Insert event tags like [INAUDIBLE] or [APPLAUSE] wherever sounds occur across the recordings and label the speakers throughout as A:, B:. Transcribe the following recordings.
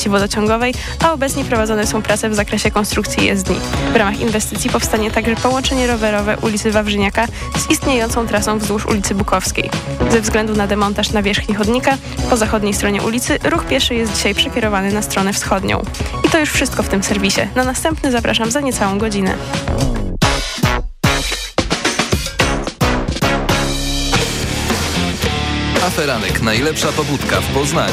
A: sieci wodociągowej, a obecnie prowadzone są prace w zakresie konstrukcji jezdni. W ramach inwestycji powstanie także połączenie rowerowe ulicy Wawrzyniaka z istniejącą trasą wzdłuż ulicy Bukowskiej. Ze względu na demontaż nawierzchni chodnika po zachodniej stronie ulicy ruch pieszy jest dzisiaj przekierowany na stronę wschodnią. I to już wszystko w tym serwisie. Na następny zapraszam za niecałą godzinę.
B: Aferanek. Najlepsza pobudka w Poznaniu.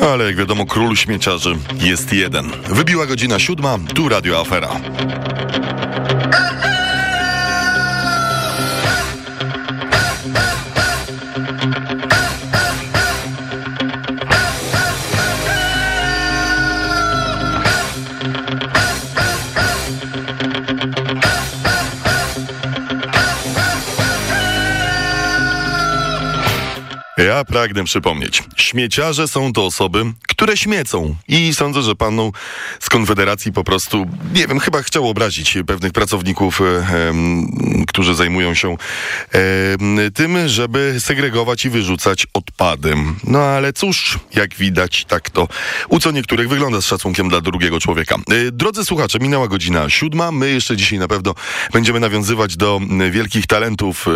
C: Ale jak wiadomo, król śmieciarzy jest jeden. Wybiła godzina siódma, tu Radio Afera. Ja pragnę przypomnieć, śmieciarze są to osoby, które śmiecą. I sądzę, że panu z Konfederacji po prostu, nie wiem, chyba chciał obrazić pewnych pracowników, e, którzy zajmują się tym, żeby segregować i wyrzucać odpady. No ale cóż, jak widać, tak to u co niektórych wygląda z szacunkiem dla drugiego człowieka. E, drodzy słuchacze, minęła godzina siódma. My jeszcze dzisiaj na pewno będziemy nawiązywać do wielkich talentów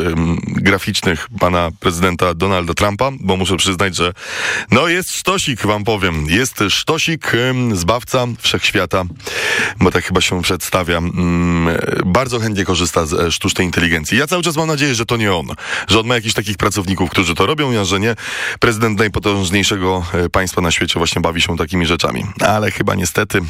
C: graficznych pana prezydenta Donalda Trumpa, bo muszę przyznać, że no jest sztosik, wam powiem. Jest sztosik, zbawca wszechświata, bo tak chyba się przedstawia. Bardzo chętnie korzysta z e, sztucznej inteligencji. Ja cały czas mam nadzieję, że to nie on, że on ma jakichś takich pracowników, którzy to robią, a że nie prezydent najpotężniejszego e, państwa na świecie właśnie bawi się takimi rzeczami. Ale chyba niestety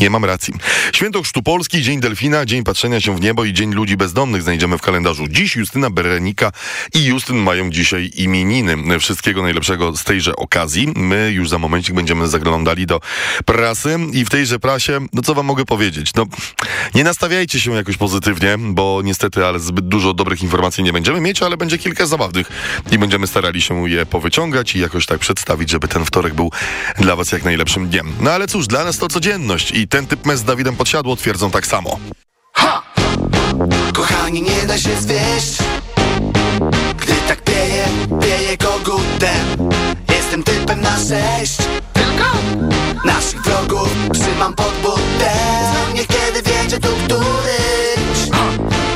C: nie mam racji. Święto Chrztu Polski, Dzień Delfina, Dzień Patrzenia się w Niebo i Dzień Ludzi Bezdomnych znajdziemy w kalendarzu. Dziś Justyna Berenika i Justyn mają dzisiaj imieniny. Wszystkiego najlepszego z tejże okazji. My już za momencik będziemy zaglądali do prasy i w tejże prasie, no co wam mogę powiedzieć? No, nie nastawiajcie się jakoś pozytywnie, bo niestety, ale zbyt dużo dobrych informacji nie będziemy mieć, ale będzie kilka zabawnych i będziemy starali się je powyciągać i jakoś tak przedstawić, żeby ten wtorek był dla was jak najlepszym dniem. No ale cóż, dla nas to codzienność i ten typ mes z Dawidem Podsiadło twierdzą tak samo. Ha!
D: Kochani, nie da się zwieść Gdy tak pieje, pieje kogutem Jestem typem na sześć Tylko? Naszych wrogów trzymam pod butem Znam mnie kiedy wiedzie tu któryś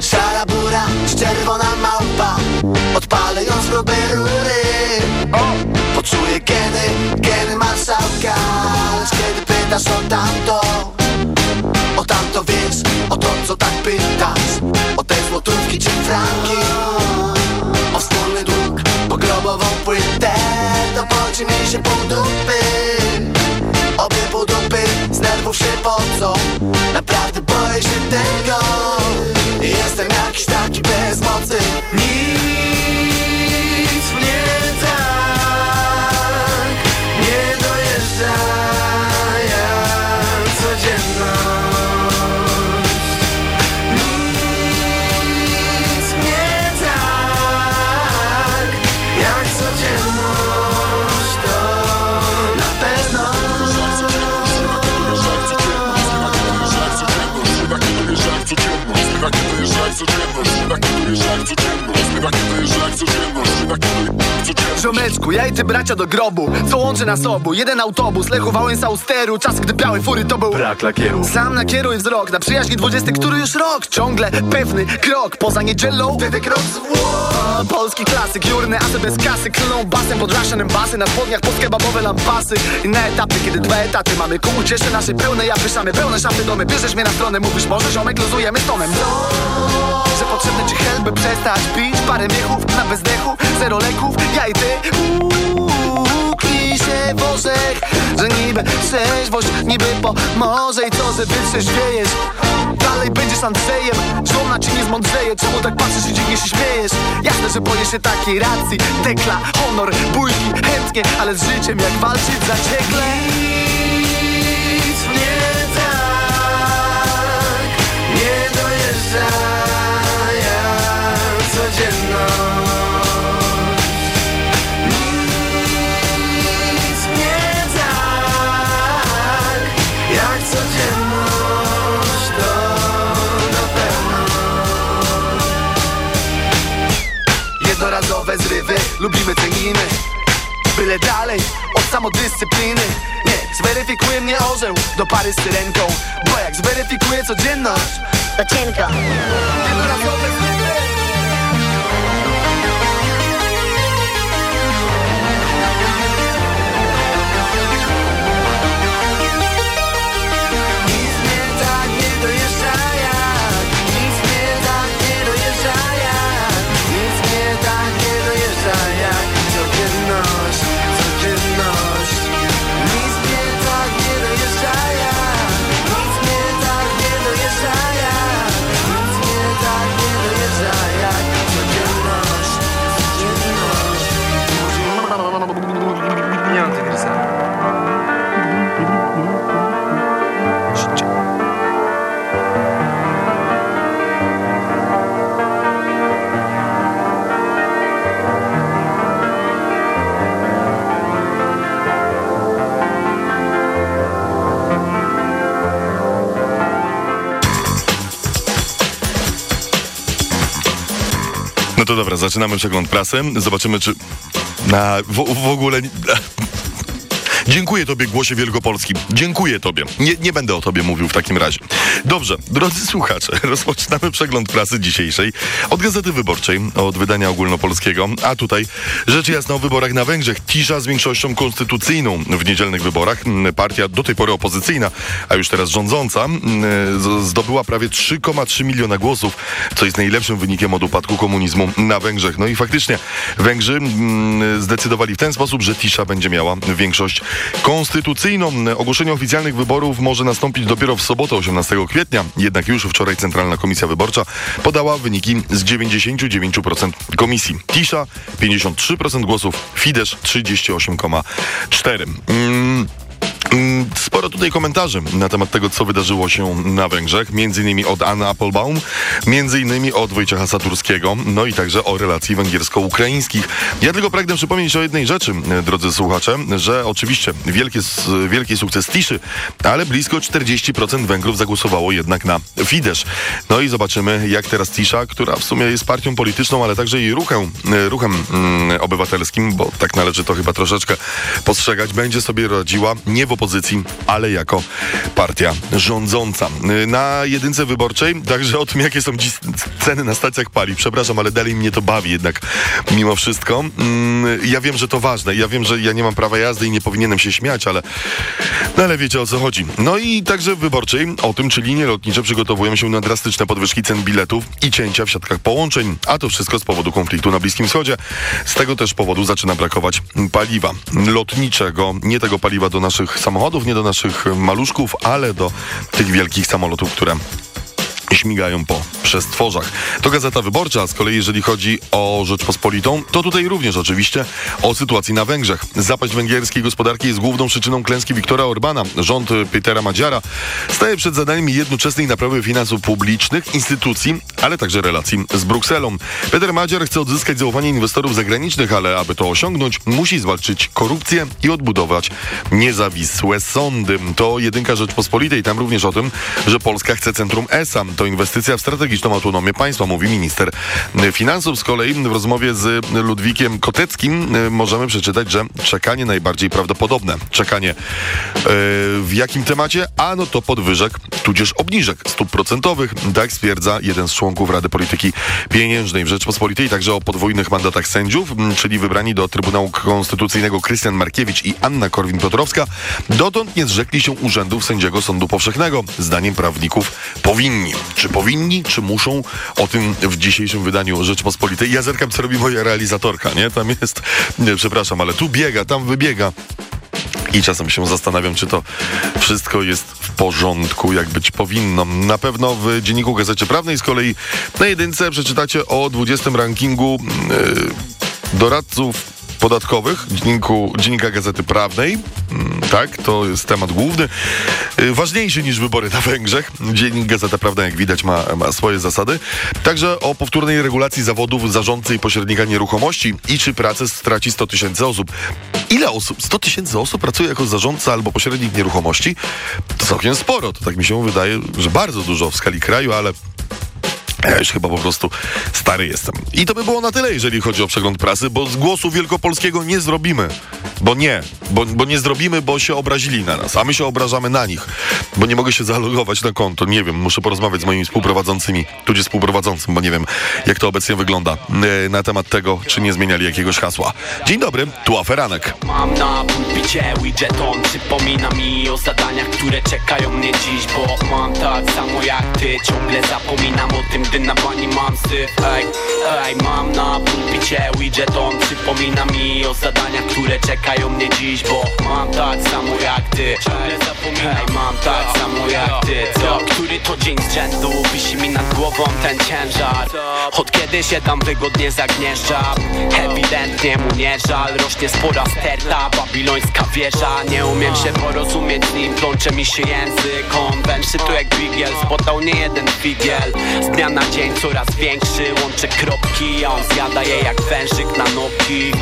D: Szara bura czerwona małpa Odpalę ją z grubej rury Poczuję geny, geny marszałka kiedy pytasz o tamto. O tamto wiesz, o to co tak pytasz. O te złotówki czy franki? O wspólny dług, po grobową płytę. To poci mi się pół dupy. Obie pół dupy, z nerwów się pocą. Naprawdę boję się tego. Jestem jakiś taki bez mocy
E: Ziomeczku, ja i ty bracia do grobu Co łączy nas obu? Jeden autobus Lechu Wałęsa Austeru Czas, gdy białe fury to był
F: Brak lakieru.
E: Sam nakieruj wzrok na przyjaźni dwudziesty, który już rok Ciągle pewny krok. Poza niedzielą Wtedy krok zwłok Polski klasyk, jurny asy bez kasy Klną basem. Pod raszanem basy Na spodniach podkebabowe lampasy. I na etapy, kiedy dwa etaty mamy Ku ucieszy naszej pełne ja pyszamy Pełne szafy domy, bierzesz mnie na stronę Mówisz może ziomek, luzujemy tonem Że potrzebny ci help, by przestać pić. Parę miechów na bezdechu, zero leków. Ja i ty. Uuu, Klij się w orzech Że niby trzeźwość niby pomoże. I co, że wytrzeźwiejesz Dalej będziesz Andrzejem. Żona ci nie zmądrzeje. Czemu tak patrzysz i dziwnie się śmiejesz? Jasne, że boję się takiej racji. Tekla, honor, bójki, chętnie Ale z życiem jak walczyć zaciekle
D: Nic mnie tak nie dojeżdża
E: Jednorazowe zrywy. Lubimy, cenimy. Tyle dalej od samodyscypliny. Nie, zweryfikuje mnie orzeł do pary z syrenką. Bo jak zweryfikuje codzienność
F: To cienko
E: Jednorazowe zwykle
C: zaczynamy przegląd prasy. Zobaczymy, czy na, w, w ogóle... [LAUGHS] Dziękuję Tobie, Głosie Wielkopolski. Dziękuję Tobie. Nie, nie będę o Tobie mówił w takim razie. Dobrze, drodzy słuchacze, [LAUGHS] rozpoczynamy przegląd prasy dzisiejszej od Gazety Wyborczej, od wydania ogólnopolskiego, a tutaj rzecz jasna o wyborach na Węgrzech. Tisza z większością konstytucyjną w niedzielnych wyborach. Mm, Partia do tej pory opozycyjna, a już teraz rządząca, mm, zdobyła prawie 3,3 miliona głosów, co jest najlepszym wynikiem od upadku komunizmu na Węgrzech. No i faktycznie Węgrzy mm, zdecydowali w ten sposób, że Tisza będzie miała większość konstytucyjną. Ogłoszenie oficjalnych wyborów może nastąpić dopiero w sobotę 18 kwietnia, jednak już wczoraj Centralna Komisja Wyborcza podała wyniki z 99% komisji. Tisza 53% głosów, Fidesz 38,4%. Mm. Sporo tutaj komentarzy na temat tego, co wydarzyło się na Węgrzech, między innymi od Anny Applebaum, między innymi od Wojciecha Saturskiego, no i także o relacji węgiersko-ukraińskich. Ja tylko pragnę przypomnieć o jednej rzeczy, drodzy słuchacze, że oczywiście wielki, wielki sukces Tiszy, ale blisko 40% Węgrów zagłosowało jednak na Fidesz. No i zobaczymy, jak teraz Tisza, która w sumie jest partią polityczną, ale także i ruchem, e, ruchem mm, obywatelskim, bo tak należy to chyba troszeczkę postrzegać, będzie sobie radziła nie w opozycji, ale jako partia rządząca. Na jedynce wyborczej także o tym, jakie są dziś ceny na stacjach paliw. Przepraszam, ale dalej mnie to bawi jednak mimo wszystko. Mm, Ja wiem, że to ważne. Ja wiem, że ja nie mam prawa jazdy i nie powinienem się śmiać, ale, no ale wiecie o co chodzi. No i także w wyborczej o tym, czy linie lotnicze przygotowują się na drastyczne podwyżki cen biletów i cięcia w siatkach połączeń. A to wszystko z powodu konfliktu na Bliskim Wschodzie. Z tego też powodu zaczyna brakować paliwa lotniczego. Nie tego paliwa do naszych samochodów, nie do naszych maluszków, ale do tych wielkich samolotów, które śmigają po przestworzach. To Gazeta Wyborcza, z kolei jeżeli chodzi o Rzeczpospolitą, to tutaj również oczywiście o sytuacji na Węgrzech. Zapaść węgierskiej gospodarki jest główną przyczyną klęski Viktora Orbana. Rząd Petera Madziara staje przed zadaniem jednoczesnej naprawy finansów publicznych, instytucji, ale także relacji z Brukselą. Peter Madziar chce odzyskać zaufanie inwestorów zagranicznych, ale aby to osiągnąć, musi zwalczyć korupcję i odbudować niezawisłe sądy. To jedynka Rzeczpospolitej, tam również o tym, że Polska chce centrum ESA. To inwestycja w strategiczną autonomię państwa, mówi minister finansów. Z kolei w rozmowie z Ludwikiem Koteckim y, możemy przeczytać, że czekanie najbardziej prawdopodobne. Czekanie y, w jakim temacie? A no to podwyżek, tudzież obniżek stóp procentowych. Tak stwierdza jeden z członków Rady Polityki Pieniężnej w Rzeczpospolitej, także o podwójnych mandatach sędziów, czyli wybrani do Trybunału Konstytucyjnego Krystian Markiewicz i Anna Korwin-Piotrowska, dotąd nie zrzekli się urzędów sędziego Sądu Powszechnego. Zdaniem prawników powinni. Czy powinni, czy muszą? O tym w dzisiejszym wydaniu Rzeczpospolitej. Ja zerkam, co robi moja realizatorka, nie? Tam jest, nie, przepraszam, ale tu biega, tam wybiega. I czasem się zastanawiam, czy to wszystko jest w porządku, jak być powinno. Na pewno w Dzienniku Gazecie Prawnej z kolei na jedynce przeczytacie o 20 rankingu yy, doradców podatkowych dzienniku, Dziennika Gazety Prawnej. Mm, Tak, to jest temat główny. Y, Ważniejszy niż wybory na Węgrzech. Dziennik Gazeta Prawna, jak widać, ma, ma swoje zasady. Także o powtórnej regulacji zawodów zarządcy i pośrednika nieruchomości i czy pracę straci 100 tysięcy osób. Ile osób? 100 tysięcy osób pracuje jako zarządca albo pośrednik nieruchomości? To całkiem sporo. To tak mi się wydaje, że bardzo dużo w skali kraju, ale ja już chyba po prostu stary jestem. I to by było na tyle, jeżeli chodzi o przegląd prasy, bo z głosu wielkopolskiego nie zrobimy Bo nie, bo, bo nie zrobimy, bo się obrazili na nas, a my się obrażamy na nich, bo nie mogę się zalogować na konto. Nie wiem, muszę porozmawiać z moimi współprowadzącymi, tudzież współprowadzącym, bo nie wiem, jak to obecnie wygląda e, na temat tego, czy nie zmieniali jakiegoś hasła. Dzień dobry, tu Aferanek.
F: Mam na pulpicie widgeton Przypomina mi o zadaniach, które czekają mnie dziś Bo mam tak samo jak ty Ciągle zapominam o tym, gdy na bani mam syf Ej, ej, mam na pulpicie widgeton Przypomina mi o zadaniach, które czekają mnie dziś Bo mam tak samo jak ty. Mam tak samo jak ty. Co? Który to dzień z rzędu Wisi mi nad głową ten ciężar? Od kiedy się tam wygodnie zagnieżdżam? Ewidentnie mu nie żal Rośnie spora sterta Babilońska wieża. Nie umiem się porozumieć z nim Plącze mi się język. On węszy tu jak bigiel Spotał nie jeden figiel. Z dnia na dzień coraz większy Łączę kropki A on zjada je jak wężyk na nogi.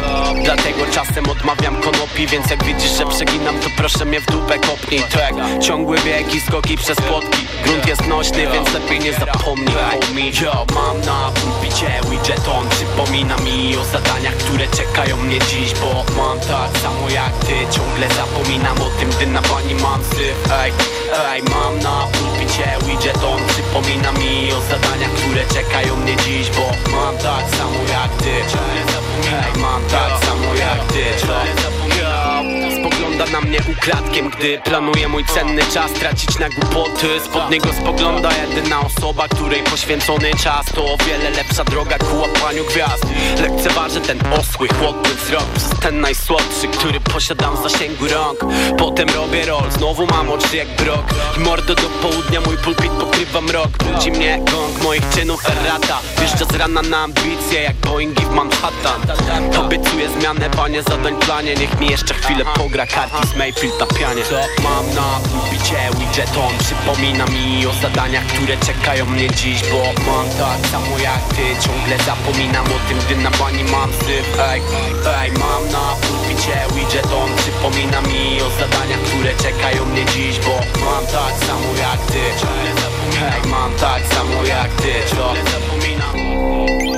F: Dlatego czasem odmawiam konopi Więc jak widzisz, że przeginam To proszę mnie w dupę kopnij. Jak ciągły bieg i skoki przez płotki. Grunt jest nośny, więc lepiej nie zapomnij. Yo, mam na pulpicie widgeton. Przypomina mi o zadaniach, które czekają mnie dziś Bo mam tak samo jak ty. Ciągle zapominam o tym, gdy na bani mam syf. Ej, ej, mam na pulpicie widgeton. Przypomina mi o zadaniach, które czekają mnie dziś Bo mam tak samo jak ty. Ciągle zapominam Ej, mam tak samo jak ty. Ciągle zapominam Spogląda na mnie ukradkiem, gdy planuję mój cenny czas Tracić na głupoty. Spod niego spogląda jedyna osoba, której poświęcony czas. To o wiele lepsza droga ku łapaniu gwiazd. Lekceważę ten osły, chłodny wzrok. Przez ten najsłodszy, który posiadam w zasięgu rąk. Potem robię roll, znowu mam oczy jak brok. I mordo do południa mój pulpit pokrywa mrok. Budzi mnie gong moich czynów errata. Wjeżdża z rana na ambicje jak Boeingi w Manhattan Obiecuję zmianę, panie zadań planie. Niech mi jeszcze chwilę pogra Curtis Mayfield na pianie Co? Mam na pulpicie widgeton. Przypomina mi o zadaniach, które czekają mnie dziś Bo mam tak samo jak ty. Ciągle zapominam o tym, gdy na bani mam syf. Ej, ej, mam na pulpicie widgeton. Przypomina mi o zadaniach, które czekają mnie dziś Bo mam tak samo jak ty. Ciągle zapominam Ej, mam tak samo jak ty. Ciągle zapominam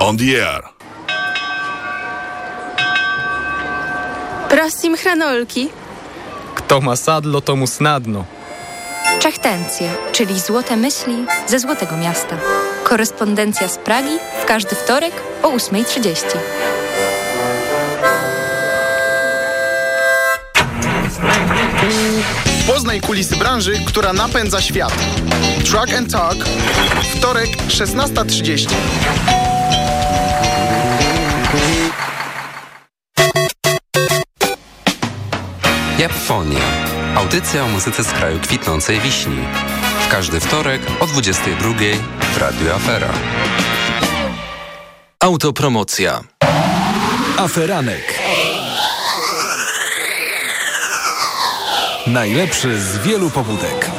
C: On the air.
G: Prosim hranolki.
H: Kto ma sadlo, to mu snadno.
G: Czechtencje, czyli złote myśli ze Złotego Miasta. Korespondencja z Pragi w każdy wtorek o 8.30.
E: Poznaj kulisy branży, która napędza świat. Truck and Talk. Wtorek, 16.30.
I: Audycja o muzyce z kraju kwitnącej wiśni. W każdy wtorek o 22 w Radiu Afera.
B: Autopromocja.
J: Aferanek. Najlepszy z wielu pobudek.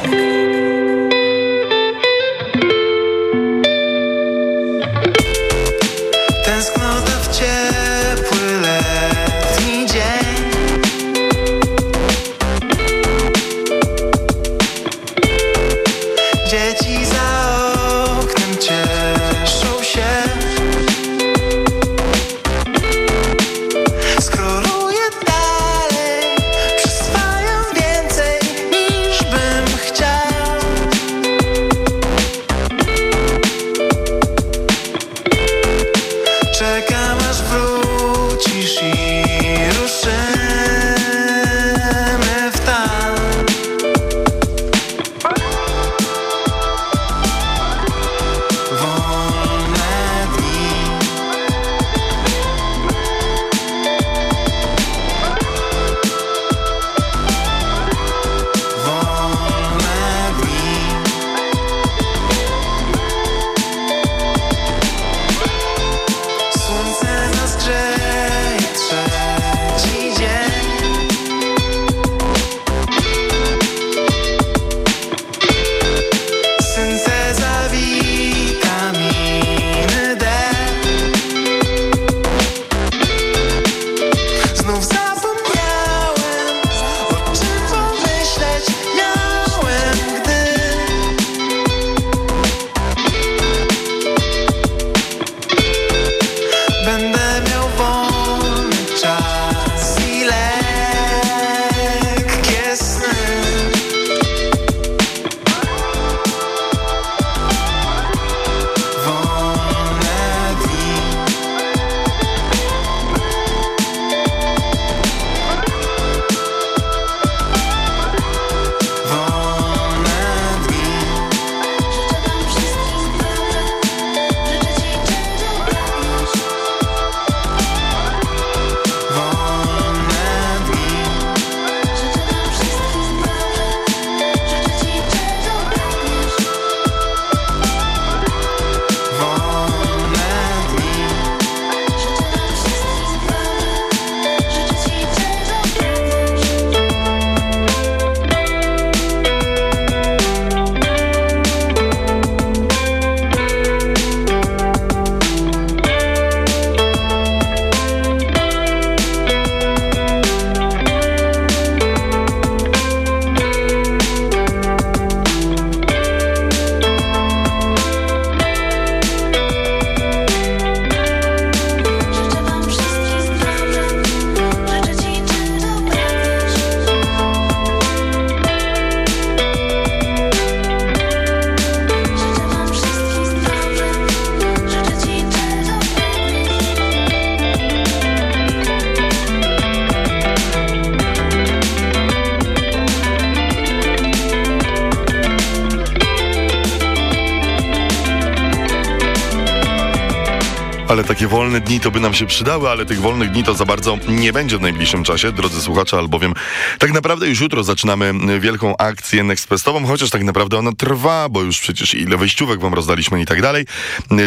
C: Takie wolne dni to by nam się przydały, ale tych wolnych dni to za bardzo nie będzie w najbliższym czasie, drodzy słuchacze, albowiem tak naprawdę już jutro zaczynamy wielką akcję Nexpressową, chociaż tak naprawdę ona trwa, bo już przecież ile wejściówek wam rozdaliśmy i tak dalej.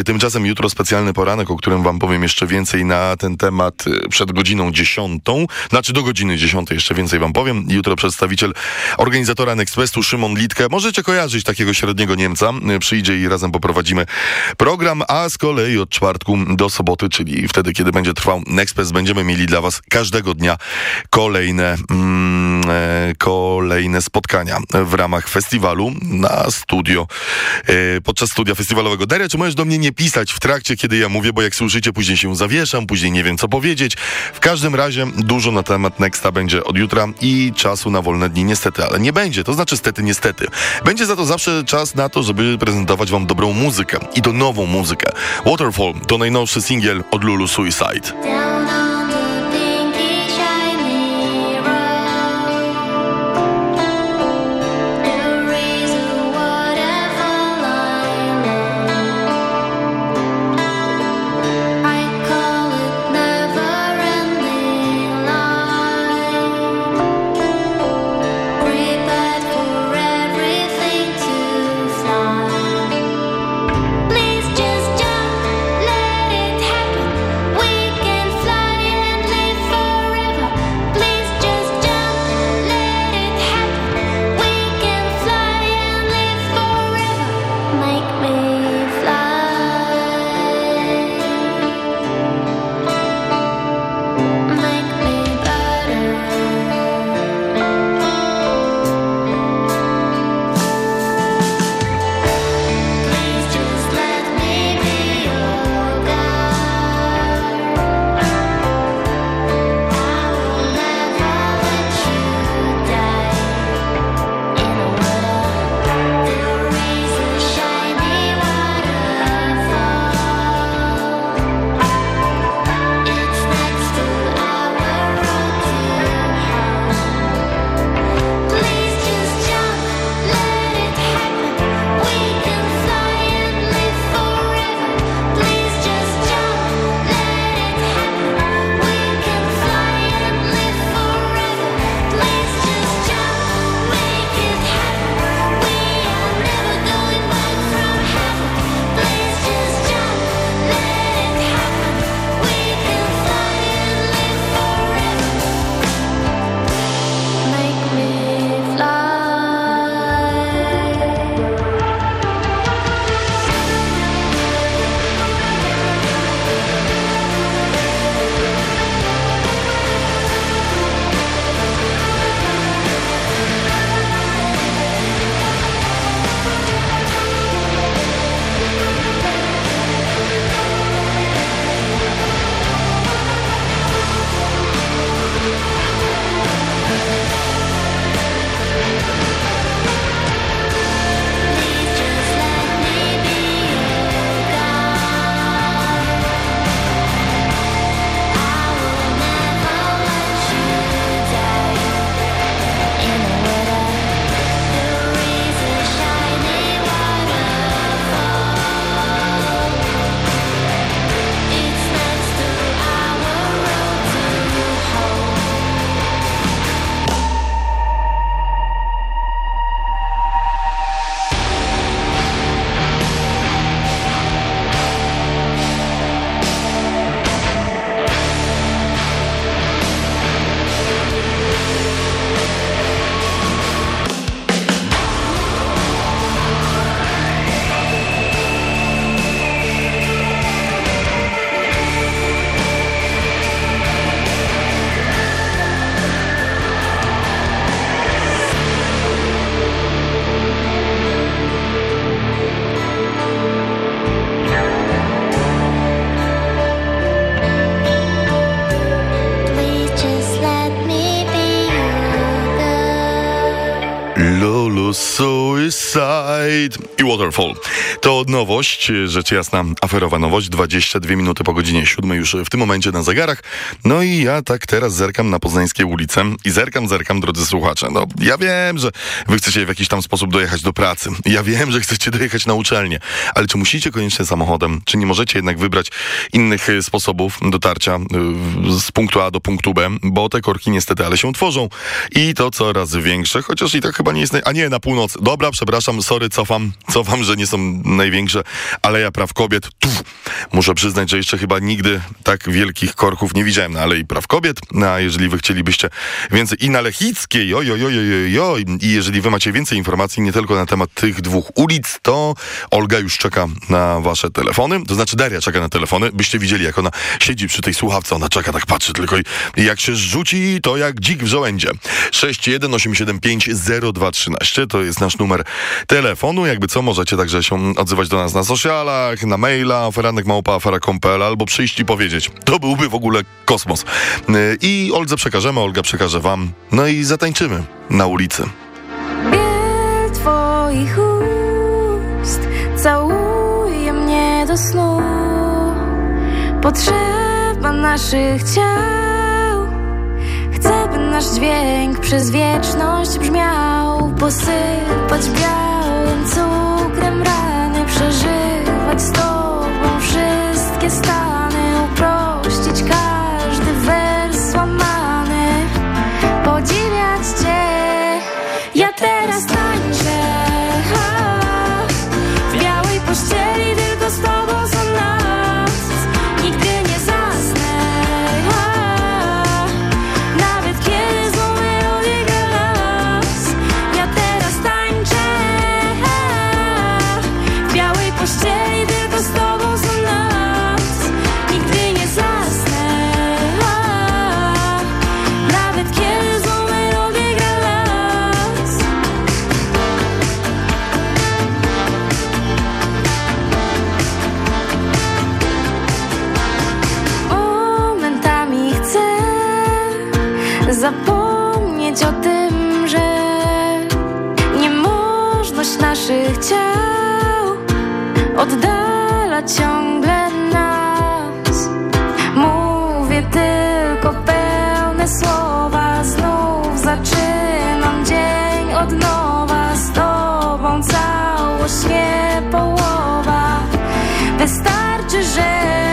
C: Tymczasem jutro specjalny poranek, o którym wam powiem jeszcze więcej na ten temat y, przed godziną dziesiątą, znaczy do godziny dziesiątej jeszcze więcej wam powiem. Jutro przedstawiciel organizatora Nexpressu Szymon Litke, możecie kojarzyć takiego średniego Niemca, y, przyjdzie i razem poprowadzimy program, a z kolei od czwartku do soboty, czyli wtedy, kiedy będzie trwał Nexpress, będziemy mieli dla Was każdego dnia kolejne, mm, e, kolejne spotkania w ramach festiwalu na studio, e, podczas studia festiwalowego. Daria, czy możesz do mnie nie pisać w trakcie, kiedy ja mówię, bo jak słyszycie, później się zawieszam, później nie wiem, co powiedzieć. W każdym razie dużo na temat Nexta będzie od jutra i czasu na wolne dni niestety, ale nie będzie, to znaczy stety, niestety. Będzie za to zawsze czas na to, żeby prezentować Wam dobrą muzykę i to nową muzykę. Waterfall to najnowszy singiel od Lulu Suicide. I Waterfall. Nowość, rzecz jasna, aferowa nowość, 22 minuty po godzinie 7 już w tym momencie na zegarach. No i ja tak teraz zerkam na poznańskie ulice i zerkam, zerkam, drodzy słuchacze. No, ja wiem, że wy chcecie w jakiś tam sposób dojechać do pracy. Ja wiem, że chcecie dojechać na uczelnię, ale czy musicie koniecznie samochodem, czy nie możecie jednak wybrać innych y, sposobów dotarcia y, z punktu A do punktu B, bo te korki niestety, ale się tworzą i to coraz większe, chociaż i tak chyba nie jest, naj... a nie, na północ. Dobra, przepraszam, sorry, cofam, cofam, że nie są największe. Aleja Praw Kobiet, tu, muszę przyznać, że jeszcze chyba nigdy tak wielkich korków nie widziałem na Alei Praw Kobiet, no, a jeżeli wy chcielibyście więcej i na Lechickiej, oj, oj, oj, oj, i jeżeli wy macie więcej informacji nie tylko na temat tych dwóch ulic, to Olga już czeka na wasze telefony, to znaczy Daria czeka na telefony, byście widzieli, jak ona siedzi przy tej słuchawce, ona czeka, tak patrzy tylko i jak się rzuci, to jak dzik w żołędzie. 61875 0213 to jest nasz numer telefonu, jakby co, możecie także się odzywać do nas na socialach, na maila, feranek małpa afera.pl albo przyjść i powiedzieć. To byłby w ogóle kosmos. Yy, I Oldze przekażemy, Olga przekaże wam, no i zatańczymy na ulicy.
K: Biel twoich ust całuje mnie do snu. Potrzeba naszych ciał. Chcę, by nasz dźwięk przez wieczność brzmiał. Posypać białym cukrem przeżywać z tobą wszystkie stany, zapomnieć o tym, że niemożność naszych ciał oddala ciągle nas. Mówię tylko pełne słowa, znów zaczynam dzień od nowa z tobą całość nie połowa. Wystarczy, że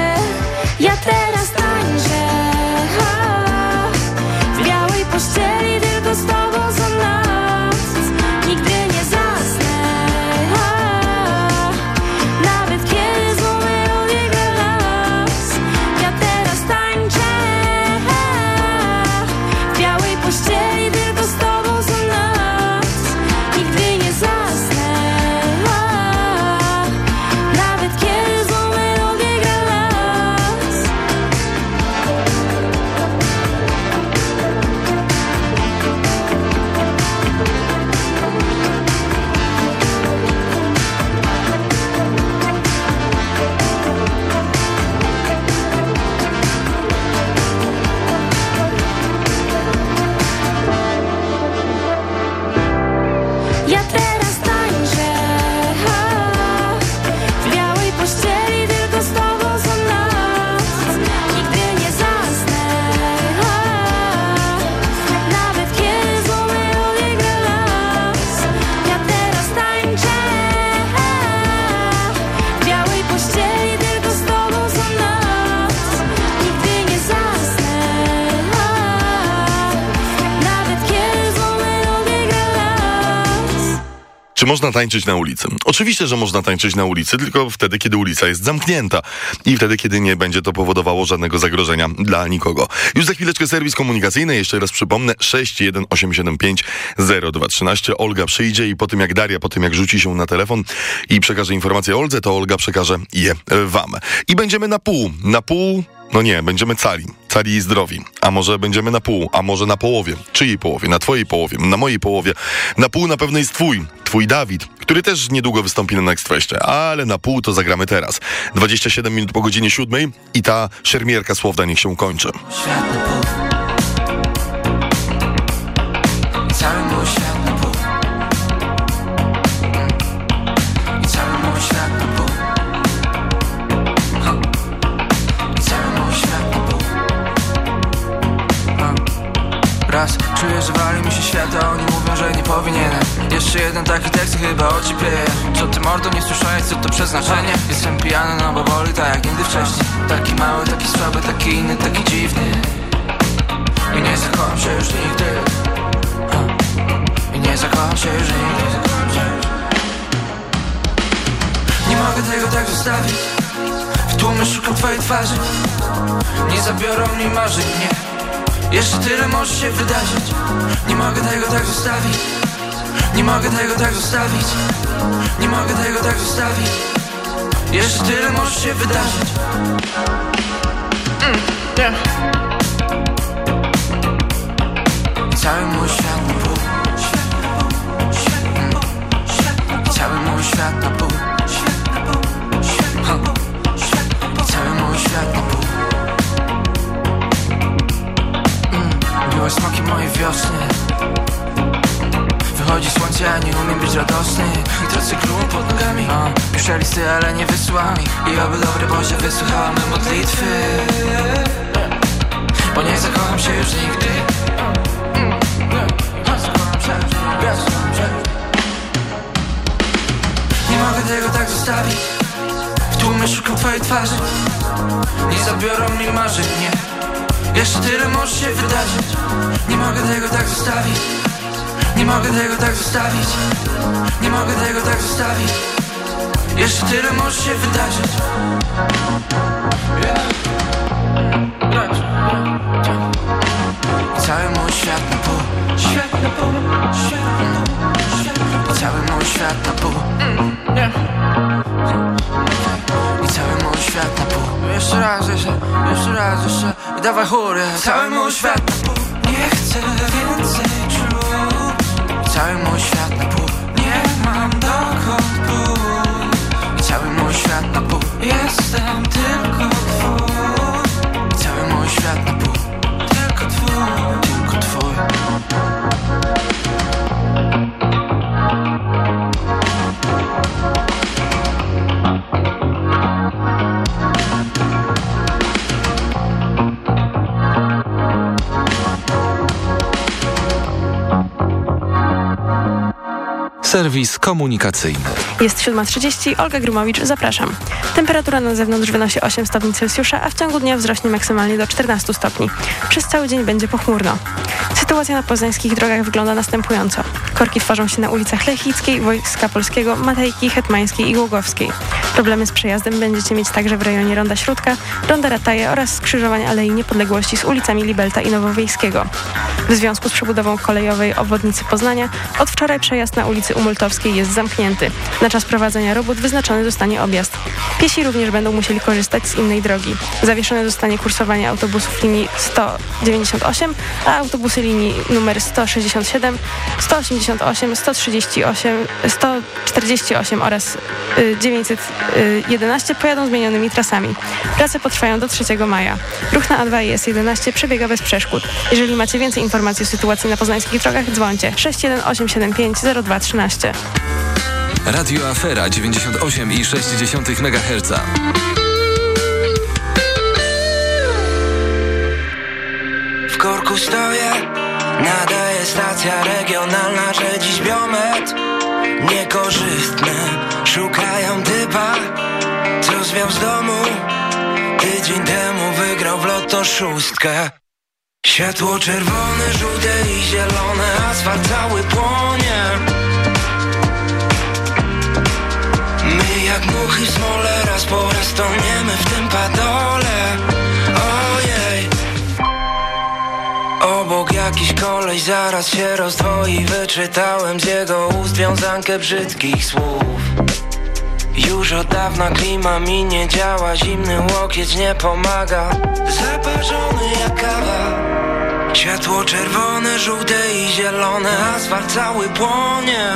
C: można tańczyć na ulicy? Oczywiście, że można tańczyć na ulicy, tylko wtedy, kiedy ulica jest zamknięta i wtedy, kiedy nie będzie to powodowało żadnego zagrożenia dla nikogo. Już za chwileczkę serwis komunikacyjny, jeszcze raz przypomnę, 61875 0213. Olga przyjdzie i po tym jak Daria, po tym jak rzuci się na telefon i przekaże informację Oldze, to Olga przekaże je wam. I będziemy na pół, na pół no nie, będziemy cali, cali i zdrowi. A może będziemy na pół, a może na połowie. Czyjej połowie? Na twojej połowie, na mojej połowie. Na pół na pewno jest twój, twój Dawid, który też niedługo wystąpi na Next Feście, ale na pół to zagramy teraz. 27 minut po godzinie siódmej i ta szermierka słowna niech się kończy.
L: Światły
M: się świat, a oni mówią, że nie powinienem. Jeszcze jeden taki tekst chyba o ciebie Co ty mordo nie słyszałeś, co to przeznaczenie? Jestem pijany, no bo boli tak jak nigdy wcześniej. Taki mały, taki słaby, taki inny, taki dziwny. I nie zakocham się już nigdy. I nie zakocham się już nigdy. Nie mogę tego tak zostawić. W tłumie szukam twojej twarzy. Nie zabiorą mi marzeń, nie jeszcze tyle może się wydarzyć. Nie mogę tego tak zostawić. Nie mogę tego tak zostawić. Nie mogę tego tak zostawić. Jeszcze tyle może się wydarzyć. Mm, yeah. Cały mój świat Byłeś smakiem mojej wiosny. Wychodzi słońce, a nie umiem być radosny. I tracę klum pod nogami. A, Piszę listy, ale nie wysyłam I oby dobry Boże wysłuchała me modlitwy. Bo nie zakocham się już nigdy. Nie mogę tego tak zostawić. W tłumie szukam twojej twarzy. Nie zabiorą mi marzeń, nie jeszcze tyle może się wydarzyć. Nie mogę tego tak zostawić. Nie mogę tego tak zostawić. Nie mogę tego tak zostawić. Jeszcze tyle może się wydarzyć. Cały mój świat na pół. Cały mój świat na pół. I cały mój świat na pół. Jeszcze raz, jeszcze, jeszcze raz, jeszcze I dawaj chóry. Cały mój świat na pół. Nie chcę więcej czuć. Cały mój świat na pół. Nie mam dokąd pójść. Cały mój świat na pół. Jestem tylko
B: Serwis komunikacyjny.
A: Jest 7.30, Olga Grumowicz, zapraszam. Temperatura na zewnątrz wynosi 8 stopni Celsjusza, a w ciągu dnia wzrośnie maksymalnie do 14 stopni. Przez cały dzień będzie pochmurno. Sytuacja na poznańskich drogach wygląda następująco. Korki tworzą się na ulicach Lechickiej, Wojska Polskiego, Matejki, Hetmańskiej i Głogowskiej. Problemy z przejazdem będziecie mieć także w rejonie Ronda Śródka, Ronda Rataje oraz skrzyżowań Alei Niepodległości z ulicami Libelta i Nowowiejskiego. W związku z przebudową kolejowej obwodnicy Poznania od wczoraj przejazd na ulicy Umultowskiej jest zamknięty. Na czas prowadzenia robót wyznaczony zostanie objazd. Piesi również będą musieli korzystać z innej drogi. Zawieszone zostanie kursowanie autobusów linii 198, a autobusy linii numer 167, 188, 138, 148 oraz y, 911 pojadą zmienionymi trasami. Prace potrwają do 3 maja. Ruch na A2 i S11 przebiega bez przeszkód. Jeżeli macie więcej informacji o sytuacji na poznańskich drogach, dzwońcie 61875 0213.
B: Radio Afera 98,6 MHz.
N: W korku stoję, stacja regionalna, że dziś biometr niekorzystny. Szukają typa, co zwiał z domu. Tydzień temu wygrał w loto szóstkę. Światło czerwone, żółte i zielone, asfalt cały płonie. My jak muchy w smole, raz po raz toniemy w tym padole. Jakiś koleś zaraz się rozdwoi. Wyczytałem z jego ust wiązankę brzydkich słów. Już od dawna klima mi nie działa Zimny łokieć nie pomaga. Zaparzony jak kawa. Światło czerwone, żółte i zielone Asfalt cały płonie.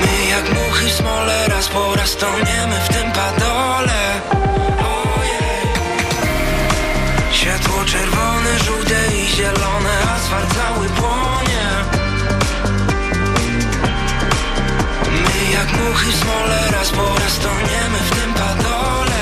N: My jak muchy w smole Raz po raz toniemy w tym padole Toniemy w tym padole.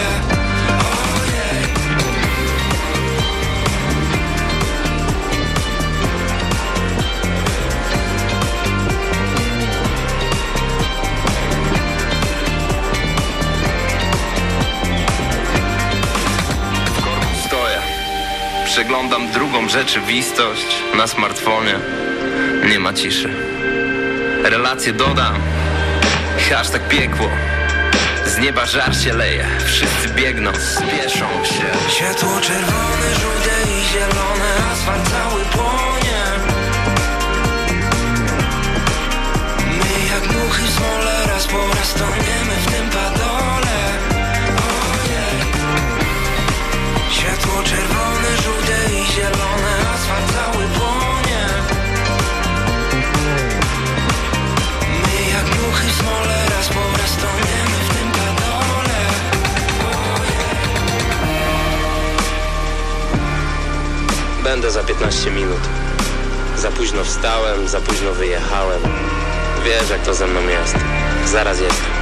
N: Ojej stoję.
O: Przeglądam drugą rzeczywistość na smartfonie. Nie ma ciszy. Relacje dodam. Hashtag piekło. Z nieba żar się leje. Wszyscy biegną, spieszą się.
L: Światło czerwone, żółte i zielone Asfalt cały płonie My jak muchy w smole Raz po raz toniemy w tym
P: Będę za 15 minut. Za późno wstałem, za późno wyjechałem. Wiesz, jak to ze mną jest. Zaraz jestem.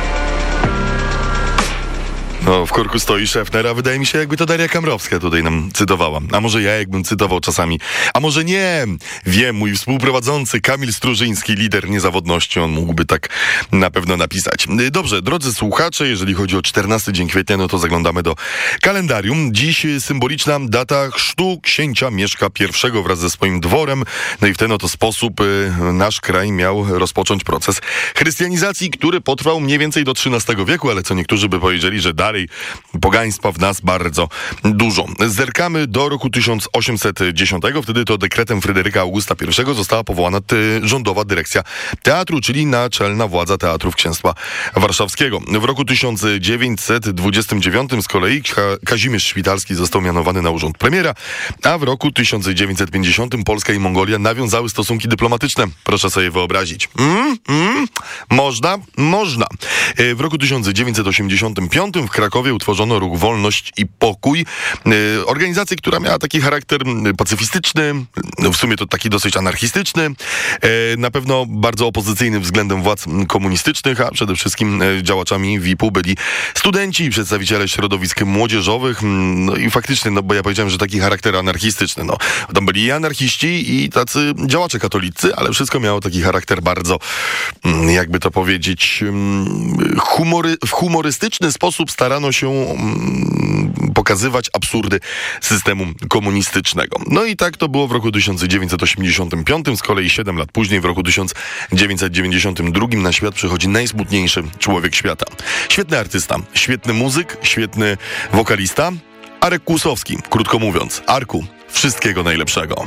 C: No, w korku stoi Szefner, a wydaje mi się, jakby to Daria Kamrowska tutaj nam cytowała. A może ja, jakbym cytował czasami. A może nie. Wiem, mój współprowadzący Kamil Strużyński, lider niezawodności, on mógłby tak na pewno napisać. Dobrze, drodzy słuchacze, jeżeli chodzi o 14 dzień kwietnia, no to zaglądamy do kalendarium. Dziś symboliczna data chrztu księcia Mieszka I wraz ze swoim dworem. No i w ten oto sposób y, nasz kraj miał rozpocząć proces chrystianizacji, który potrwał mniej więcej do XIII wieku, ale co niektórzy by powiedzieli, że dalej pogaństwa w nas bardzo dużo. Zerkamy do roku 1810. Wtedy to dekretem Fryderyka Augusta I została powołana rządowa dyrekcja teatru, czyli naczelna władza teatrów księstwa warszawskiego. W roku 1929 z kolei Ka Kazimierz Szpitalski został mianowany na urząd premiera, a w roku 1950 Polska i Mongolia nawiązały stosunki dyplomatyczne. Proszę sobie wyobrazić. Mm, mm, można? Można. E, W roku 1985 w Krakowie utworzono ruch Wolność i Pokój. E, Organizację, która miała taki charakter mm, pacyfistyczny, no w sumie to taki dosyć anarchistyczny, e, na pewno bardzo opozycyjny względem władz mm, komunistycznych, a przede wszystkim działaczami WIP-u byli studenci przedstawiciele środowisk młodzieżowych. Mm, No i faktycznie, no bo ja powiedziałem, że taki charakter anarchistyczny. No, tam byli i anarchiści i tacy działacze katolicy, ale wszystko miało taki charakter bardzo, mm, jakby to powiedzieć, humory, w humorystyczny sposób starano się mm, pokazywać absurdy systemu komunistycznego. No i tak to było w roku 1985, z kolei 7 lat później, w roku 1992 na świat przychodzi najsmutniejszy człowiek świata. Świetny artysta, świetny muzyk, świetny wokalista, Arek Kłusowski, krótko mówiąc. Arku, wszystkiego najlepszego.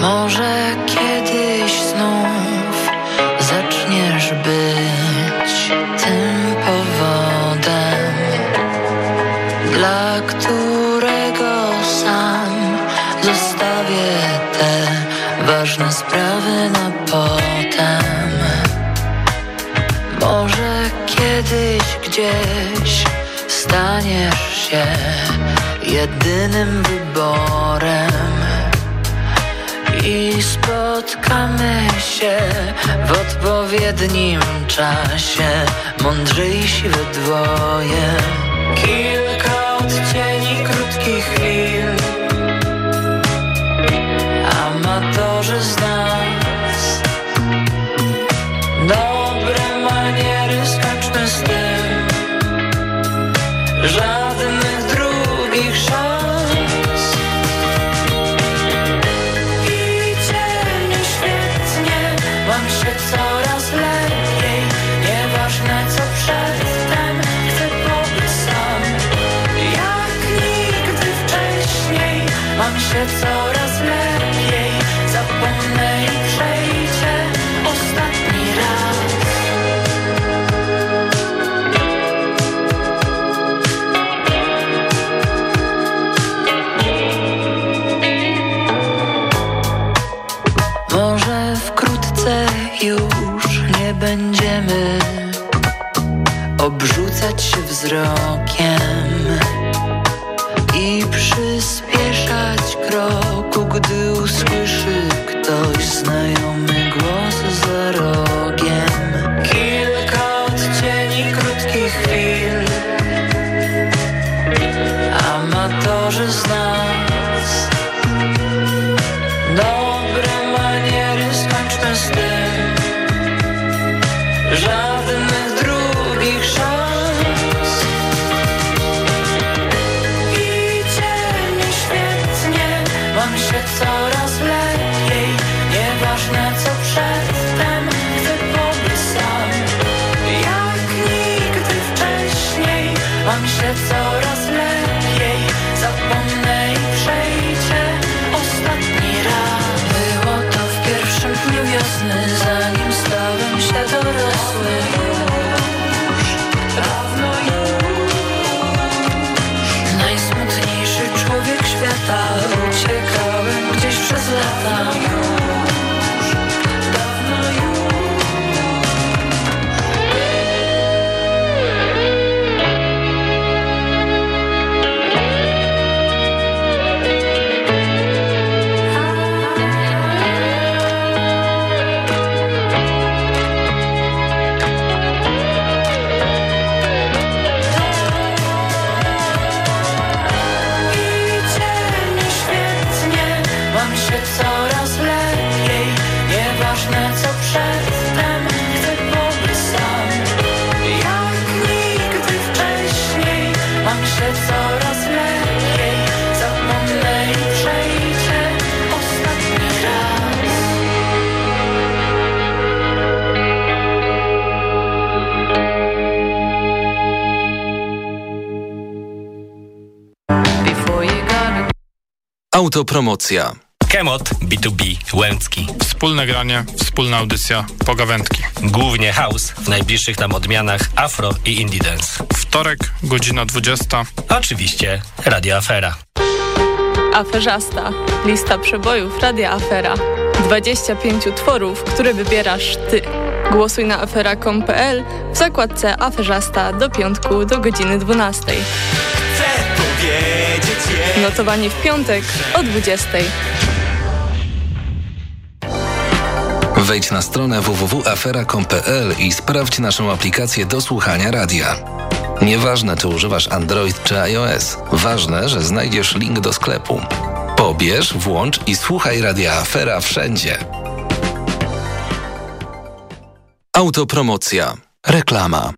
L: Może kiedyś znów zaczniesz być sprawy na potem. Może kiedyś gdzieś staniesz się jedynym wyborem i spotkamy się w odpowiednim czasie, mądrzejsi we dwoje. Kilka odcieni krótkich chwil, Żadnych drugich szans. Idzie mi świetnie, mam się coraz lepiej. Nieważne co przedtem, chcę pobyć sam. Jak nigdy wcześniej, mam się coraz obrzucać się wzrokiem
B: Autopromocja.
Q: Kemot B2B Łęcki.
R: Wspólne granie, wspólna audycja, pogawędki.
Q: Głównie house, w najbliższych nam odmianach afro i indie dance.
R: Wtorek, godzina 20.
Q: Oczywiście Radio Afera.
S: Aferzasta. Lista przebojów Radia Afera. 25 tworów, które wybierasz ty. Głosuj na afera.com.pl w zakładce Aferzasta do piątku do godziny 12. Notowanie w piątek o 20.
B: Wejdź na stronę www.afera.com.pl i sprawdź naszą aplikację do słuchania radia. Nieważne, czy używasz Android czy iOS, ważne, że znajdziesz link do sklepu. Pobierz, włącz i słuchaj radia Afera wszędzie. Autopromocja. Reklama.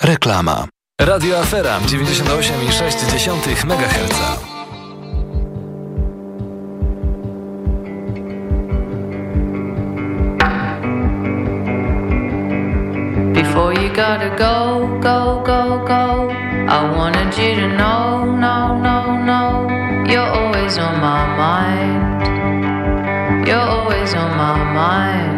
B: Reklama. Radio Afera 98,6 MHz.
T: Before you gotta go, go, go, go. I wanted you to know, no, no, no. You're always on my mind. You're always on my mind.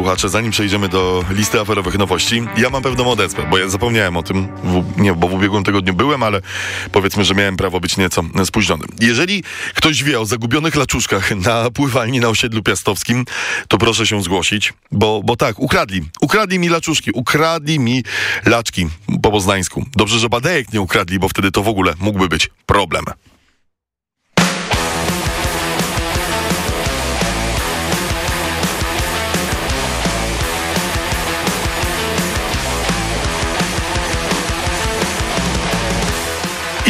C: Słuchacze, zanim przejdziemy do listy aferowych nowości, ja mam pewną odezwę, bo ja zapomniałem o tym, w, nie, bo w ubiegłym tygodniu byłem, ale powiedzmy, że miałem prawo być nieco spóźniony. Jeżeli ktoś wie o zagubionych laczuszkach na pływalni na osiedlu piastowskim, to proszę się zgłosić, bo, bo tak, ukradli. Ukradli mi laczuszki, ukradli mi laczki po poznańsku. Dobrze, że badejek nie ukradli, bo wtedy to w ogóle mógłby być problem.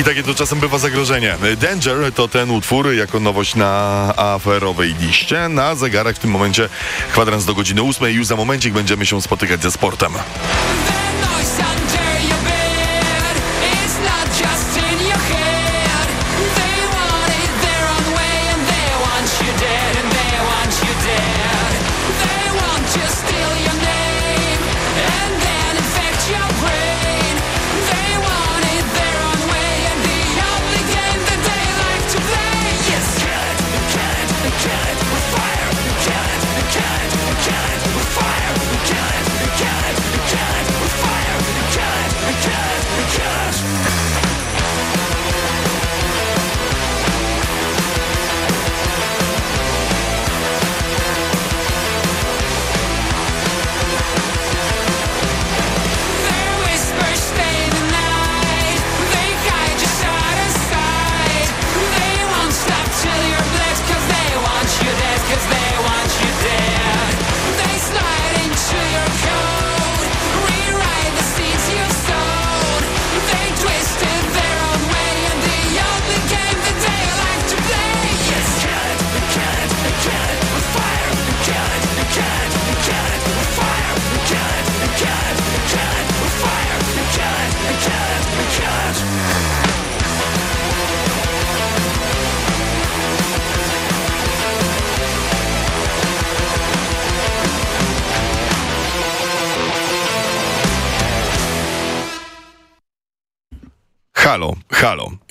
C: I takie to czasem bywa zagrożenie. Danger to ten utwór jako nowość na aferowej liście. Na zegarach w tym momencie kwadrans do godziny ósmej. Już za momencik będziemy się spotykać ze sportem.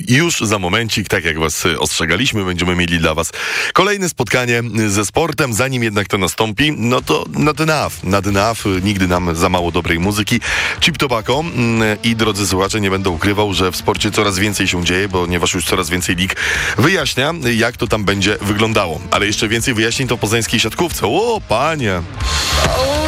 C: Już za momencik, tak jak was y, ostrzegaliśmy, będziemy mieli dla was kolejne spotkanie ze sportem. Zanim jednak to nastąpi, no to not enough. Not enough. Nigdy nam za mało dobrej muzyki. Chip Tobacco mm, i drodzy słuchacze, nie będę ukrywał, że w sporcie coraz więcej się dzieje, ponieważ już coraz więcej lig wyjaśnia, jak to tam będzie wyglądało. Ale jeszcze więcej wyjaśnień to poznańskiej siatkówce. O, panie!
U: Oh,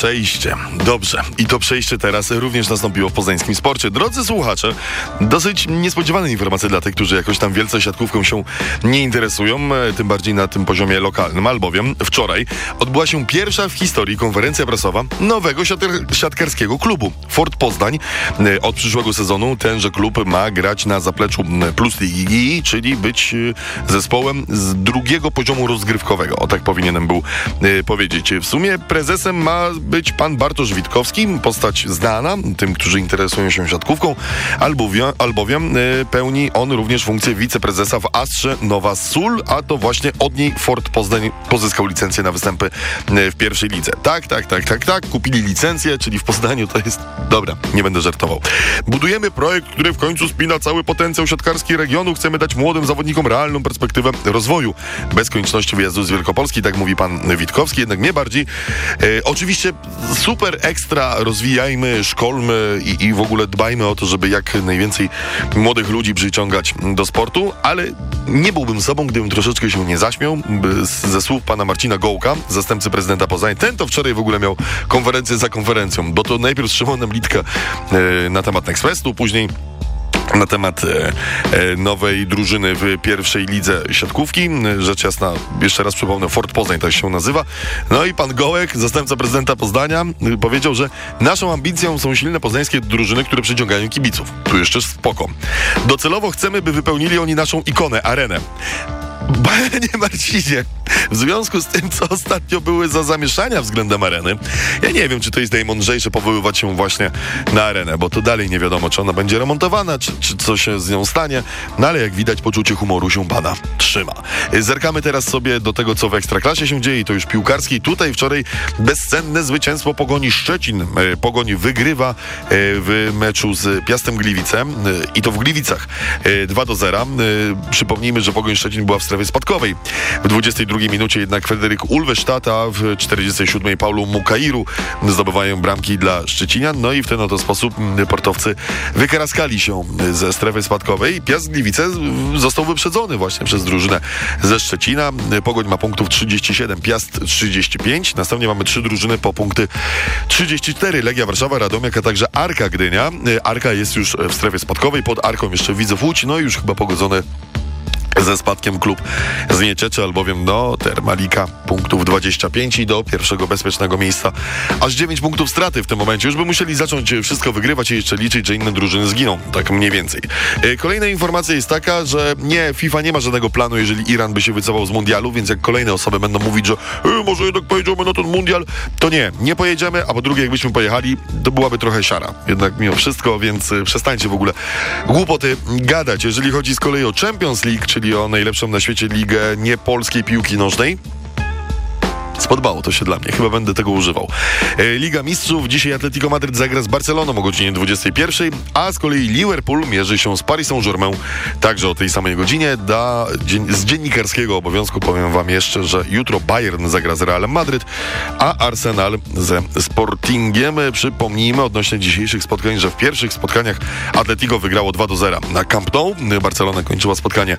C: przejście. Dobrze. I to przejście teraz również nastąpiło w poznańskim sporcie. Drodzy słuchacze, dosyć niespodziewane informacje dla tych, którzy jakoś tam wielce siatkówką się nie interesują, e, tym bardziej na tym poziomie lokalnym, albowiem wczoraj odbyła się pierwsza w historii konferencja prasowa nowego siatkarskiego klubu. Fort Poznań e, od przyszłego sezonu tenże klub ma grać na zapleczu Plus Ligi, czyli być e, zespołem z drugiego poziomu rozgrywkowego. O tak powinienem był powiedzieć. W sumie prezesem ma być pan Bartosz Witkowski, postać znana tym, którzy interesują się siatkówką, albowiem, albowiem e, pełni on również funkcję wiceprezesa w Astrze Nowa Sól, a to właśnie od niej Fort Poznań pozyskał licencję na występy e, w pierwszej lidze. Tak, tak, tak, tak, tak, kupili licencję, czyli w Poznaniu to jest... Dobra, nie będę żartował. Budujemy projekt, który w końcu spina cały potencjał siatkarski regionu. Chcemy dać młodym zawodnikom realną perspektywę rozwoju. Bez konieczności wyjazdu z Wielkopolski, tak mówi pan Witkowski, jednak mnie bardziej. E, oczywiście super ekstra rozwijajmy, szkolmy i, i w ogóle dbajmy o to, żeby jak najwięcej młodych ludzi przyciągać do sportu, ale nie byłbym sobą, gdybym troszeczkę się nie zaśmiał ze słów pana Marcina Gołka, zastępcy prezydenta Poznania. Ten to wczoraj w ogóle miał konferencję za konferencją, bo to najpierw Szymonem Litka e, na temat Expressu, później na temat e, e, nowej drużyny w pierwszej lidze siatkówki. Rzecz jasna, jeszcze raz przypomnę, Fort Poznań tak się nazywa. No i pan Gołek, zastępca prezydenta Poznania, powiedział, że naszą ambicją są silne poznańskie drużyny, które przyciągają kibiców. Tu jeszcze spoko. Docelowo chcemy, by wypełnili oni naszą ikonę, arenę. [LAUGHS] Panie Marcinie, w związku z tym, co ostatnio były za zamieszania względem areny, ja nie wiem, czy to jest najmądrzejsze powoływać się właśnie na arenę, bo to dalej nie wiadomo, czy ona będzie remontowana, czy, czy co się z nią stanie, no ale jak widać, poczucie humoru się pana trzyma. Zerkamy teraz sobie do tego, co w Ekstraklasie się dzieje, i to już piłkarskiej. Tutaj wczoraj bezcenne zwycięstwo Pogoni Szczecin. E, Pogoń wygrywa e, w meczu z Piastem Gliwice e, i to w Gliwicach e, 2 do 0. E, Przypomnijmy, że Pogoń Szczecin była w strefie spadkowej. W 22 minucie jednak Fryderyk Ulwesztat, a w 47 Paulo Mukairu zdobywają bramki dla Szczecinian. No i w ten oto sposób m, portowcy wykaraskali się ze strefy spadkowej. Piast Gliwice został wyprzedzony właśnie przez drużynę ze Szczecina. Pogoń ma punktów 37, Piast 35. Następnie mamy trzy drużyny po punkty 34. Legia Warszawa, Radomiak, a także Arka Gdynia. Arka jest już w strefie spadkowej, pod Arką jeszcze Widzów Łódź, no i już chyba pogodzone ze spadkiem klub z Niecieczy, albowiem no, Termalika punktów 25 i do pierwszego bezpiecznego miejsca aż 9 punktów straty w tym momencie. Już by musieli zacząć wszystko wygrywać i jeszcze liczyć, że inne drużyny zginą, tak mniej więcej. E, Kolejna informacja jest taka, że nie, FIFA nie ma żadnego planu, jeżeli Iran by się wycofał z mundialu, więc jak kolejne osoby będą mówić, że e, może jednak pojedziemy na ten mundial, to nie, nie pojedziemy, a po drugie jakbyśmy pojechali, to byłaby trochę siara. Jednak mimo wszystko, więc e, przestańcie w ogóle głupoty gadać. Jeżeli chodzi z kolei o Champions League, czyli o najlepszą na świecie ligę nie polskiej piłki nożnej, Spodobało to się dla mnie, chyba będę tego używał. E, Liga Mistrzów, dzisiaj Atletico Madryt zagra z Barceloną o godzinie 21, a z kolei Liverpool mierzy się z Paris Saint-Germain także o tej samej godzinie. Da, z dziennikarskiego obowiązku powiem wam jeszcze, że jutro Bayern zagra z Realem Madryt, a Arsenal ze Sportingiem. Przypomnijmy odnośnie dzisiejszych spotkań, że w pierwszych spotkaniach Atletico wygrało 2 do 0 na Camp Nou. Barcelona kończyła spotkanie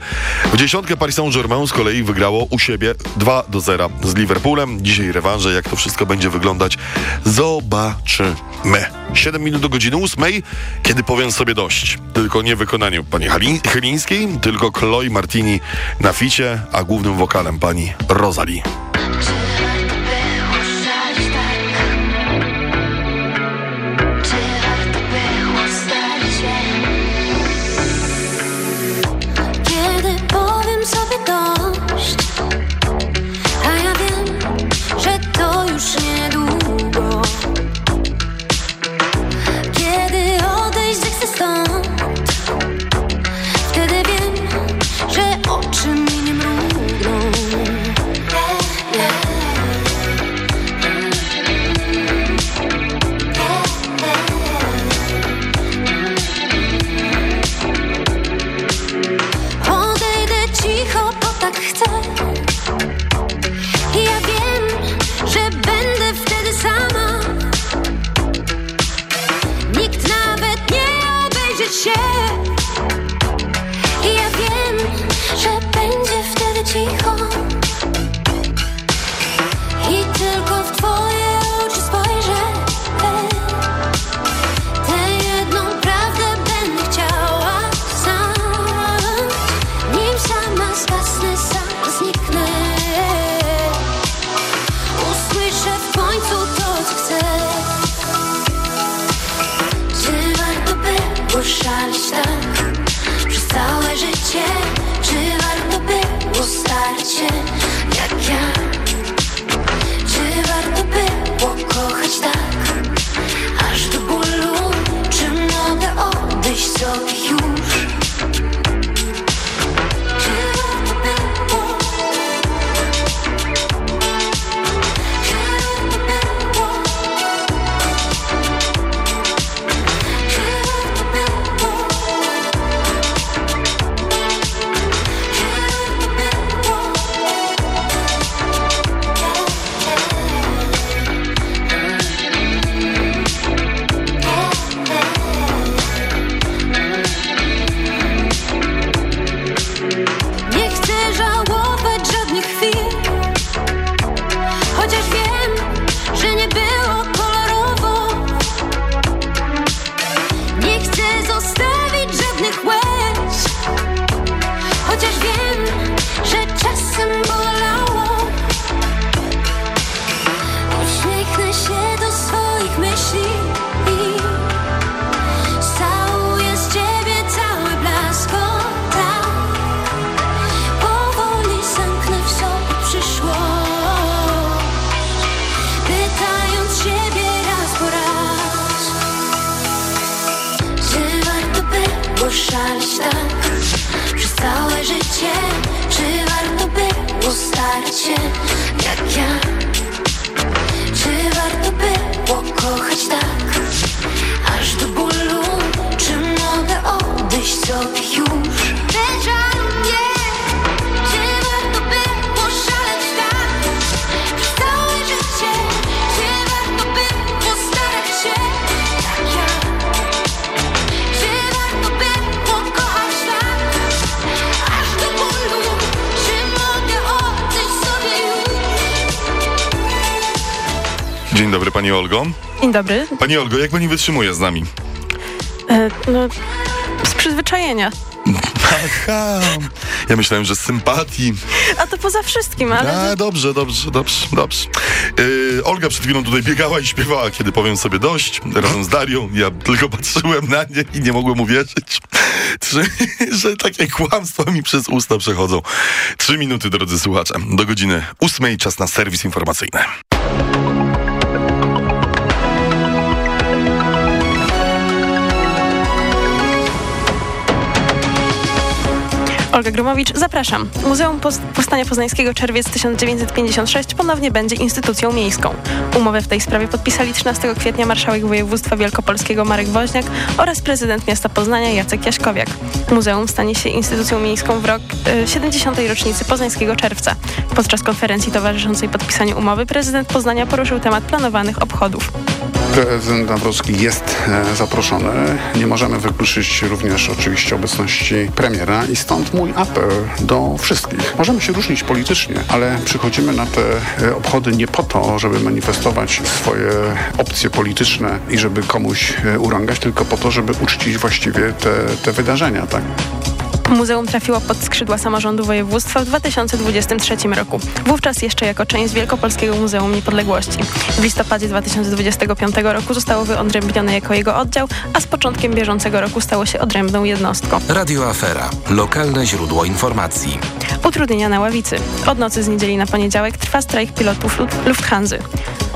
C: w dziesiątkę. Paris Saint-Germain z kolei wygrało u siebie 2 do 0 z Liverpoolem. Dzisiaj rewanże, jak to wszystko będzie wyglądać, zobaczymy. 7 minut do godziny 8, kiedy powiem sobie dość. Tylko nie wykonaniu pani Chylińskiej, tylko Chloe Martini na ficie, a głównym wokalem pani Rosalie.
U: Się. I ja wiem, że będzie wtedy cicho
C: mal. Pani Olgo.
A: Dzień dobry.
C: Pani Olgo, jak pani wytrzymuje z nami?
A: E, no, z przyzwyczajenia.
C: Aha. Ja myślałem, że z sympatii.
A: A to poza wszystkim, ale...
C: A, dobrze, dobrze, dobrze, dobrze. Yy, Olga przed chwilą tutaj biegała i śpiewała, kiedy powiem sobie dość, razem z Darią. Ja tylko patrzyłem na nie i nie mogłem uwierzyć, że, że takie kłamstwa mi przez usta przechodzą. Trzy minuty, drodzy słuchacze. Do godziny ósmej czas na serwis informacyjny.
A: Olga Grumowicz, zapraszam. Muzeum Powstania Poznańskiego Czerwiec 1956 ponownie będzie instytucją miejską. Umowę w tej sprawie podpisali 13 kwietnia marszałek województwa wielkopolskiego Marek Woźniak oraz prezydent miasta Poznania Jacek Jaśkowiak. Muzeum stanie się instytucją miejską w rok e, 70. rocznicy Poznańskiego Czerwca. Podczas konferencji towarzyszącej podpisaniu umowy prezydent Poznania poruszył temat planowanych obchodów.
V: Prezydent Dąbrowski jest e, zaproszony. Nie możemy wykluczyć również oczywiście obecności premiera i stąd mój apel do wszystkich. Możemy się różnić politycznie, ale przychodzimy na te e, obchody nie po to, żeby manifestować swoje opcje polityczne i żeby komuś e, urągać, tylko po to, żeby uczcić właściwie te, te wydarzenia. Tak?
A: Muzeum trafiło pod skrzydła samorządu województwa w 2023 roku. Wówczas jeszcze jako część Wielkopolskiego Muzeum Niepodległości. W listopadzie 2025 roku zostało wyodrębnione jako jego oddział, a z początkiem bieżącego roku stało się odrębną jednostką.
B: Radio Afera. Lokalne źródło informacji.
A: Utrudnienia na ławicy. Od nocy z niedzieli na poniedziałek trwa strajk pilotów Lu- Lufthansa.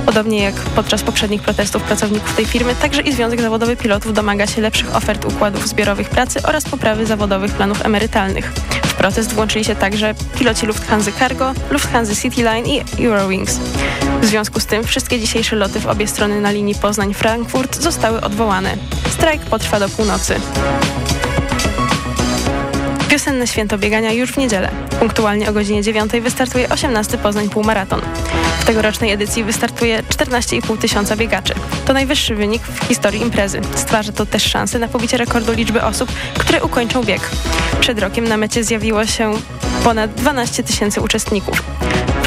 A: Podobnie jak podczas poprzednich protestów pracowników tej firmy, także i Związek Zawodowy Pilotów domaga się lepszych ofert układów zbiorowych pracy oraz poprawy zawodowych planów emerytalnych. W protest włączyli się także piloci Lufthansa Cargo, Lufthansa Cityline i Eurowings. W związku z tym wszystkie dzisiejsze loty w obie strony na linii Poznań-Frankfurt zostały odwołane. Strajk potrwa do północy. Wiosenne święto biegania już w niedzielę. Punktualnie o godzinie 9 wystartuje 18 Poznań Półmaraton. W tegorocznej edycji wystartuje 14,5 tysiąca biegaczy. To najwyższy wynik w historii imprezy. Stwarza to też szansę na pobicie rekordu liczby osób, które ukończą bieg. Przed rokiem na mecie zjawiło się ponad 12 tysięcy uczestników.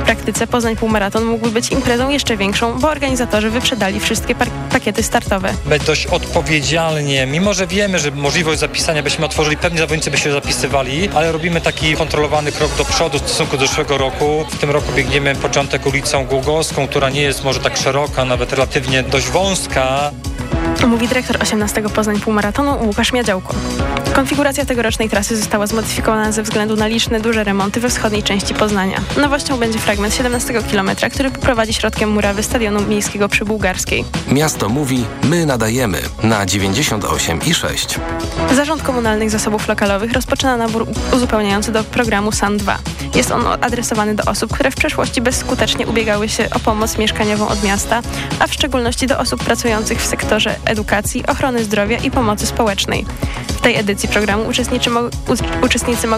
A: Praktyce Poznań Półmaraton mógłby być imprezą jeszcze większą, bo organizatorzy wyprzedali wszystkie pakiety startowe.
W: My dość odpowiedzialnie, mimo że wiemy, że możliwość zapisania byśmy otworzyli, pewnie zawodnicy by się zapisywali, ale robimy taki kontrolowany krok do przodu w stosunku do zeszłego roku. W tym roku biegniemy początek ulicą Głogowską, która nie jest może tak szeroka, nawet relatywnie dość wąska.
A: Mówi dyrektor 18 Poznań Półmaratonu Łukasz Miadziałko. Konfiguracja tegorocznej trasy została zmodyfikowana ze względu na liczne duże remonty we wschodniej części Poznania. Nowością będzie fragment 17 km, który poprowadzi środkiem murawy Stadionu Miejskiego przy Bułgarskiej.
B: Miasto mówi, my nadajemy na 98 i 6.
A: Zarząd Komunalnych Zasobów Lokalowych rozpoczyna nabór uzupełniający do programu SAN 2. Jest on adresowany do osób, które w przeszłości bezskutecznie ubiegały się o pomoc mieszkaniową od miasta, a w szczególności do osób pracujących w sektorze edukacji, ochrony zdrowia i pomocy społecznej. W tej edycji programu uczestniczy uczestnicy mogą